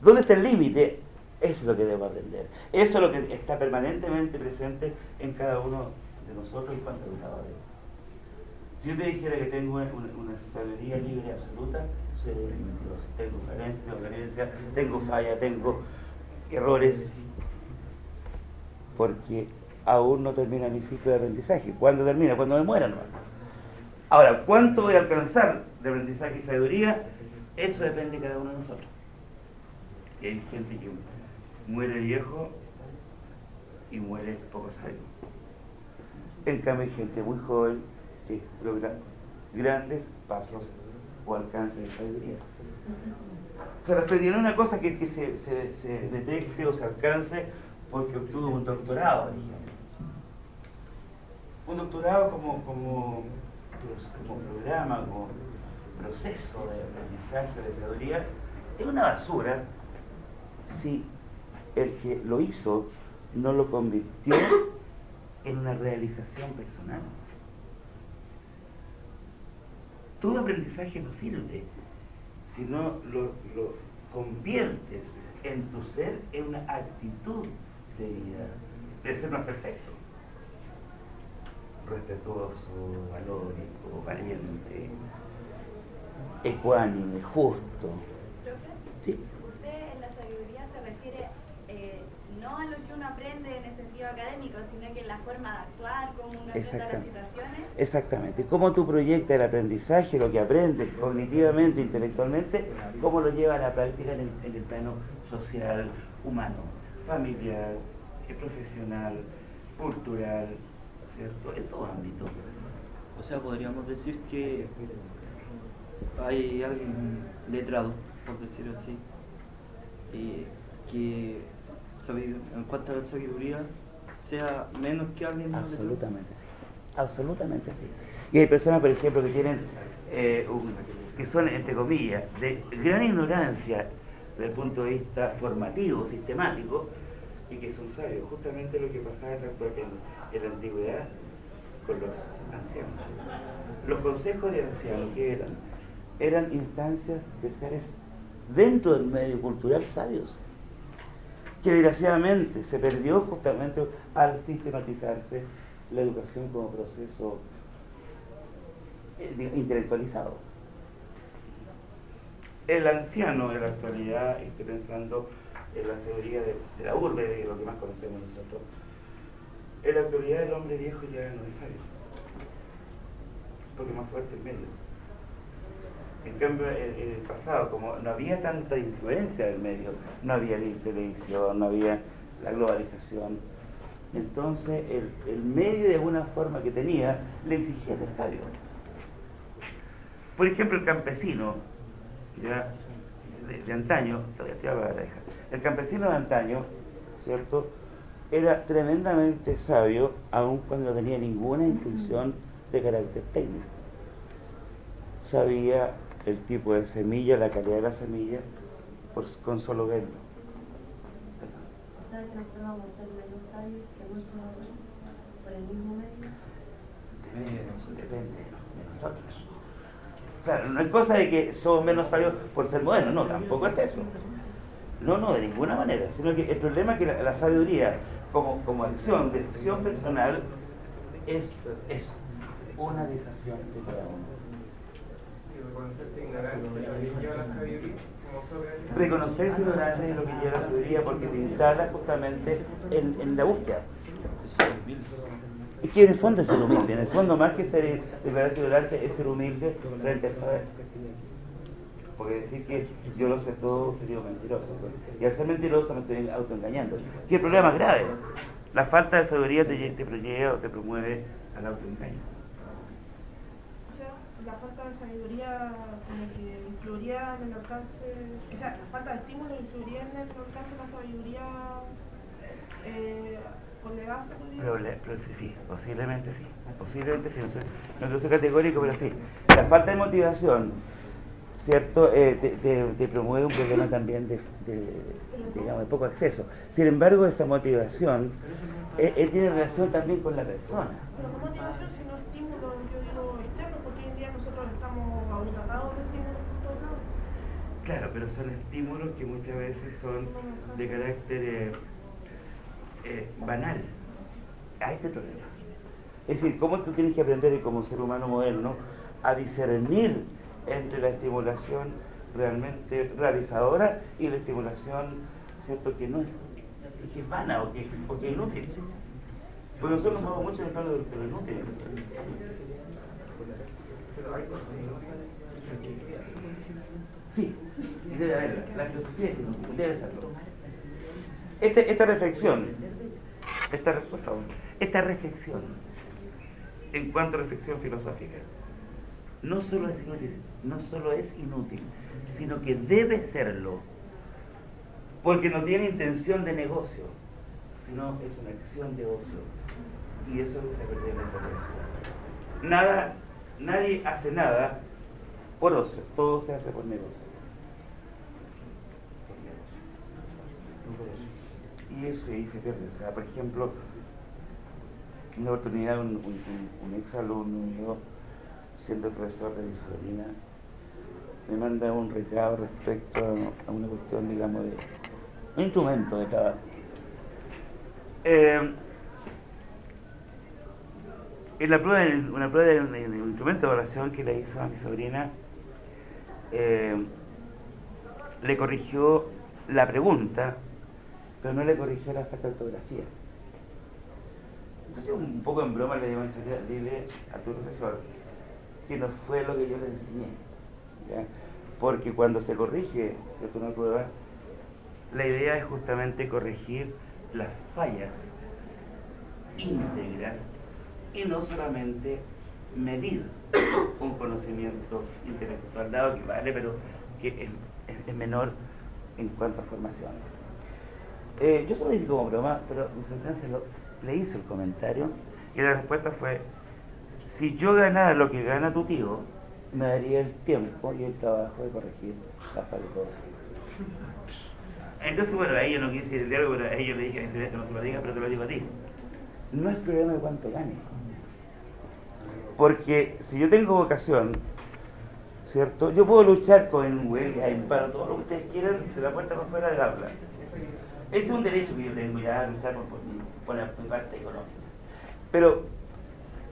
¿Dónde está el límite? Es lo que debo aprender. Eso es lo que está permanentemente presente en cada uno de nosotros en cuanto educadores. Si yo te dijera que tengo una, sabiduría libre absoluta, sería mentiroso. Tengo falencia, tengo carencia, tengo falla, tengo errores, porque aún no termina mi ciclo de aprendizaje. ¿Cuándo termina? Cuando me muera. Ahora, ¿cuánto voy a alcanzar de aprendizaje y sabiduría? Eso depende de cada uno de nosotros. Y hay gente que muere viejo y muere poco sabio. En cambio hay gente muy joven que logra grandes pasos o alcances de sabiduría. O sea, la sabiduría no es una cosa que, se, se, detecte o se alcance porque obtuvo un doctorado, Un doctorado como, como, como programa, como proceso de aprendizaje de sabiduría, es una basura si el que lo hizo no lo convirtió en una realización personal. Todo aprendizaje no sirve si no lo, lo conviertes en tu ser en una actitud de vida, de ser más perfecto, respetuoso, valórico, valiente, ecuánime, justo. Sí. Usted en la sabiduría se refiere eh, no a lo que uno aprende en el sentido académico, sino que en la forma de actuar, cómo uno enfrenta las situaciones. Exactamente. Cómo tú proyectas el aprendizaje, lo que aprendes cognitivamente, intelectualmente, cómo lo lleva a la práctica en el, en el plano social, humano, familiar, eh, profesional, cultural, ¿cierto? En todo ámbito. O sea, podríamos decir que hay alguien letrado, por decirlo así, eh, que en cuanto a la sabiduría sea menos que alguien Absolutamente sí. Absolutamente sí. Y hay personas, por ejemplo, que tienen, eh, que son, entre comillas, de gran ignorancia desde el punto de vista formativo, sistemático, y que son sabios. Justamente lo que pasaba en la, en la antigüedad con los ancianos. Los consejos de ancianos, que eran? Eran instancias de seres dentro del medio cultural sabios, que desgraciadamente se perdió justamente al sistematizarse la educación como proceso eh, intelectualizado. El anciano en la actualidad, estoy pensando en la teoría de, la urbe, de lo que más conocemos nosotros, en la actualidad el hombre viejo ya no es sabio, porque más fuerte el medio. En cambio, en, el pasado, como no había tanta influencia del medio, no había la televisión, no había la globalización, entonces el, el medio de alguna forma que tenía le exigía ser sabio. Por ejemplo, el campesino, ya de, antaño, el campesino de antaño, ¿cierto? Era tremendamente sabio, aun cuando no tenía ninguna intuición de carácter técnico. Sabía el tipo de semilla, la calidad de la semilla, pues, con solo verlo. ¿Sabes que nosotros vamos a ser menos sabios que por el mismo medio? Depende de nosotros. Claro, no es cosa de que somos menos sabios por ser modernos, no, tampoco es eso. No, no, de ninguna manera. Sino que el problema es que la, sabiduría, como, como acción, decisión personal, es, es una decisión de cada uno. Reconocerse ignorante es lo que lleva la sabiduría porque te instala justamente en, en la búsqueda. Es que en el fondo es ser humilde, en el fondo más que ser declararse ignorante es ser humilde frente al saber. Porque decir que yo lo sé todo sería mentiroso. Pues. Y al ser mentiroso me estoy autoengañando. ¿Qué problema más grave? La falta de sabiduría te, te o te promueve al autoengaño. La falta de sabiduría como que influiría en el alcance, o sea, la falta de estímulo influiría en el alcance de la sabiduría eh, pero, pero, sí, sí, posiblemente sí, posiblemente sí, no, soy, no soy categórico, pero sí. La falta de motivación, ¿cierto? Eh, te, te, promueve un problema también de, digamos, de poco acceso. Sin embargo, esa motivación eh, tiene relación también con la persona. Pero motivación, sino estímulo, yo digo, externo, porque hoy en día nosotros estamos abotonados de estímulos por todos lados. Claro, pero son estímulos que muchas veces son de carácter eh, banal a este problema. Es decir, cómo tú tienes que aprender como ser humano moderno a discernir entre la estimulación realmente realizadora y la estimulación, ¿cierto?, que no es, que es vana o que, o que es inútil. Porque nosotros nos movemos mucho en el de lo inútil. Sí, debe haber. La filosofía es inútil, debe serlo. Este, esta reflexión esta, por favor, esta reflexión, en cuanto a reflexión filosófica, no solo es inútil, no solo es inútil, sino que debe serlo, porque no tiene intención de negocio, sino es una acción de ocio. Y eso es lo que se perdió en la Nada, nadie hace nada por ocio, todo se hace por negocio. Y eso ahí se pierde. O sea, por ejemplo, una oportunidad un, un, ex alumno mío, siendo profesor de mi sobrina, me manda un recado respecto a, una cuestión, digamos, de un instrumento de trabajo. Eh, en la prueba de, una prueba de, un- instrumento de evaluación que le hizo a mi sobrina, eh, le corrigió la pregunta, pero no le corrigió la falta de ortografía. Entonces, un poco en broma le digo dile a tu profesor que no fue lo que yo le enseñé. Porque cuando se corrige ¿cierto? una prueba, la idea es justamente corregir las fallas íntegras y no solamente medir un conocimiento intelectual dado que vale, pero que es menor en cuanto a formación. Eh, yo solo dije como broma, pero mi sobrina se lo- le hizo el comentario y la respuesta fue, si yo ganara lo que gana tu tío, me daría el tiempo y el trabajo de corregir la falta de entonces, bueno, a ella no quise el diálogo, pero a ella le dije a mi esto no se lo diga, pero te lo digo a ti. No es problema de cuánto gane. Porque si yo tengo vocación, ¿cierto? Yo puedo luchar con huelga, en paro, todo lo que ustedes quieran, de la puerta para afuera del aula. Ese es un derecho que yo tengo ya, luchar por, por, por la- mi parte económica. Pero,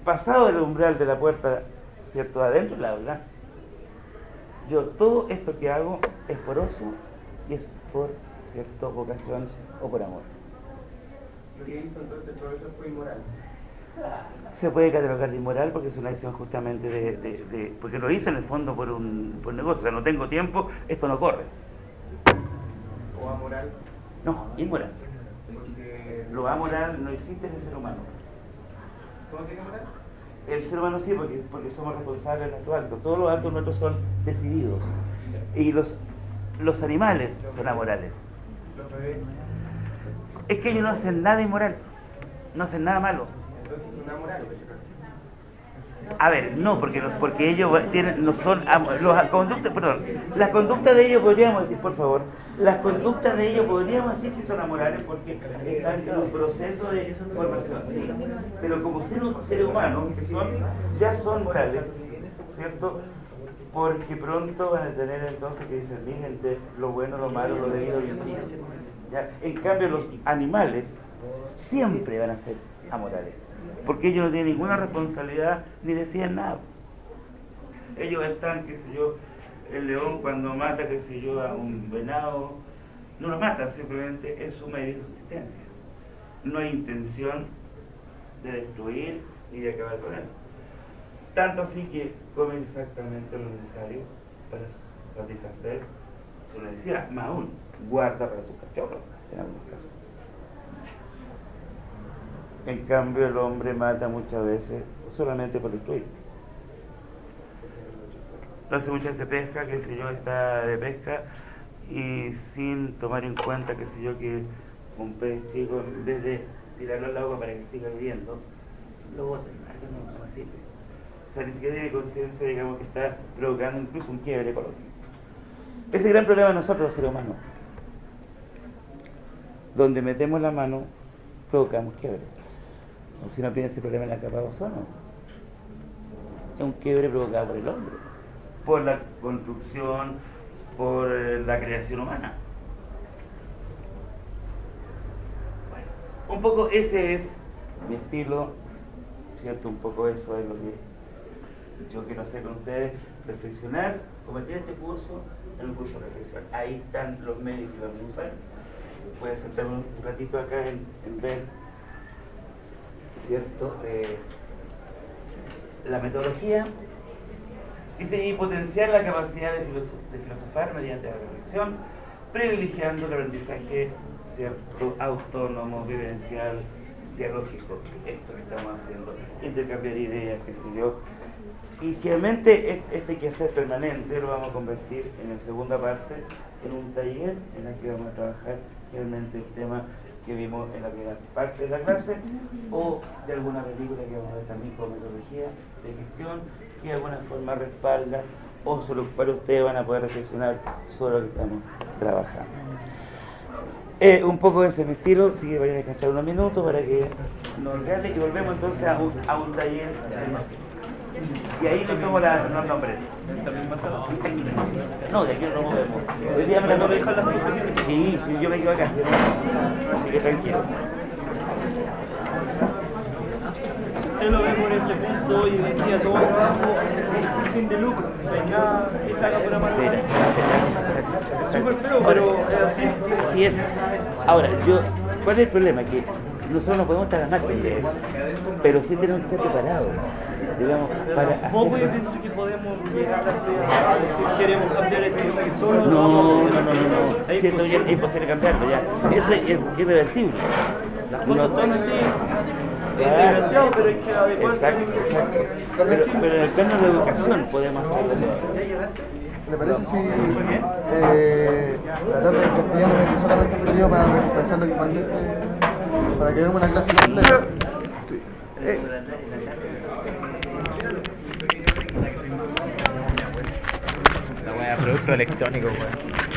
pasado el umbral de la puerta, ¿cierto? Adentro del aula, yo todo esto que hago es por ocio y es por, ¿cierto? Vocación o por amor. Lo que hizo entonces el profesor fue inmoral. Se puede catalogar de inmoral porque es una acción justamente de, de- de- porque lo hizo en el fondo por un por negocio, o sea, no tengo tiempo, esto no corre. O amoral. No, inmoral. Lo amoral no existe en el ser humano. ¿Cómo tiene moral? El ser humano sí, porque, porque somos responsables de nuestros actos. Todos los actos nuestros son decididos. Y los, los animales son amorales. Es que ellos no hacen nada inmoral, no hacen nada malo. Entonces es una moral. A ver, no, porque, porque ellos tienen, no son los conductas, perdón, las conductas de ellos podríamos decir, por favor, las conductas de ellos podríamos decir si son amorales porque están en un proceso de formación, sí, pero como seres humanos que son, ya son morales, ¿cierto? Porque pronto van a tener entonces que discernir entre lo bueno, lo malo, lo debido y lo. ¿ya? En cambio, los animales siempre van a ser amorales, porque ellos no tienen ninguna responsabilidad ni decían nada. Ellos están, qué sé yo, el león cuando mata, qué sé yo, a un venado, no lo mata, simplemente es su medio de subsistencia. No hay intención de destruir ni de acabar con él. Tanto así que comen exactamente lo necesario para satisfacer su necesidad, más aún, guarda para sus cachorros, en algunos casos. En cambio, el hombre mata muchas veces solamente por destruir. Entonces muchas veces pesca, que si yo, está de pesca y sin tomar en cuenta, que si yo, que un pez chico, en vez de tirarlo al agua para que siga viviendo, lo botan. Esto no, no sirve. O sea, ni siquiera tiene conciencia, digamos, que está provocando incluso un quiebre ecológico. Ese es el gran problema de nosotros, los seres humanos. Donde metemos la mano, provocamos quiebre. O si no piensa el problema en la capa de ozono. Es un quiebre provocado por el hombre, por la construcción, por eh, la creación humana. Bueno, un poco ese es mi estilo, ¿cierto? Un poco eso es lo que yo quiero hacer con ustedes, reflexionar, convertir este curso en un curso de reflexión. Ahí están los medios que vamos a usar. Pueden sentar un ratito acá en, en ver, ¿cierto? Eh, la metodología dice y potenciar la capacidad de, filoso- de filosofar mediante la reflexión, privilegiando el aprendizaje cierto autónomo, vivencial, dialógico, esto que estamos haciendo, intercambiar ideas, qué sé yo. Y generalmente es- este quehacer permanente lo vamos a convertir en la segunda parte, en un taller en el que vamos a trabajar realmente el tema que vimos en la primera parte de la clase o de alguna película que vamos a ver también con metodología de gestión que de alguna forma respalda o sobre lo cual ustedes van a poder reflexionar sobre lo que estamos trabajando. Eh, un poco de ese estilo, sí que vaya a descansar unos minutos para que nos regale y volvemos entonces a un, a un taller. Y ahí les tomo la, los nombres. No, de aquí no nos movemos. Hoy día me la. Sí, sí, yo me quedo acá. Así que tranquilo. Usted lo ve por ese punto hoy en día todo trabajo es fin de lucro. No hay nada que se haga por amar al. Es súper feo, pero es así. Así es. Ahora, yo, ¿cuál es el problema? Que nosotros no podemos trabajar con eso, pero sí tenemos que estar preparados, digamos, para Tampoco yo pienso que podemos llegar a, ser, a decir queremos cambiar esto que solo No, no, no, no, no. Es imposible. cambiarlo ya. Eso es irreversible. Las cosas No- están así. Es desgraciado, pero hay que adecuarse. Exacto, exacto. Pero, pero en el plano de la educación podemos hacerlo. ¿Le parece si eh, tratar de castellano es solamente un periodo para pensar lo que eh, para que hagamos una clase completa? La wea, producto electrónico, weón.